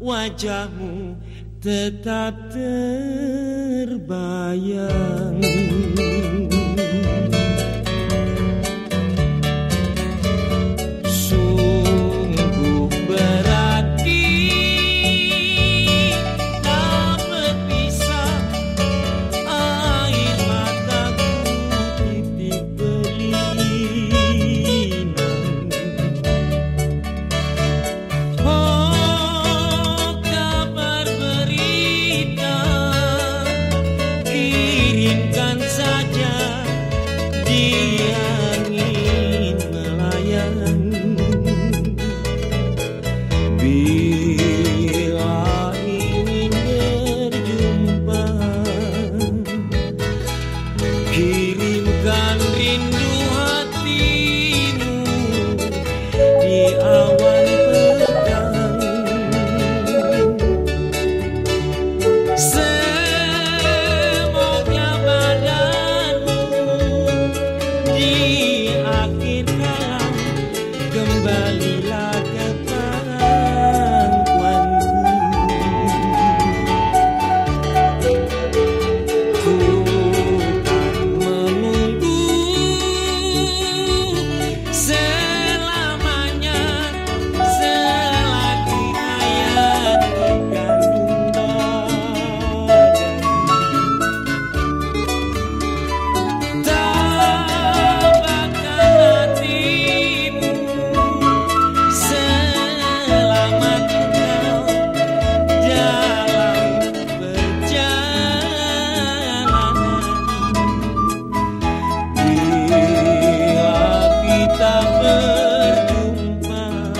wajahmu tetap terbayang bertumpah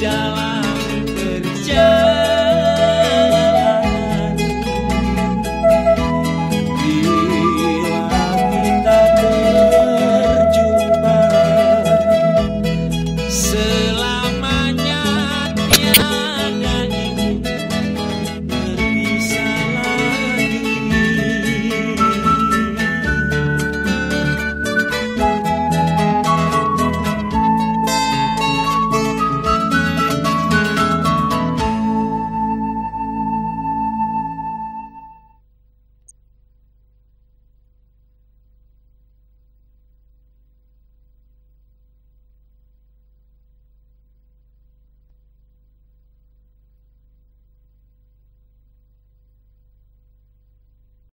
down.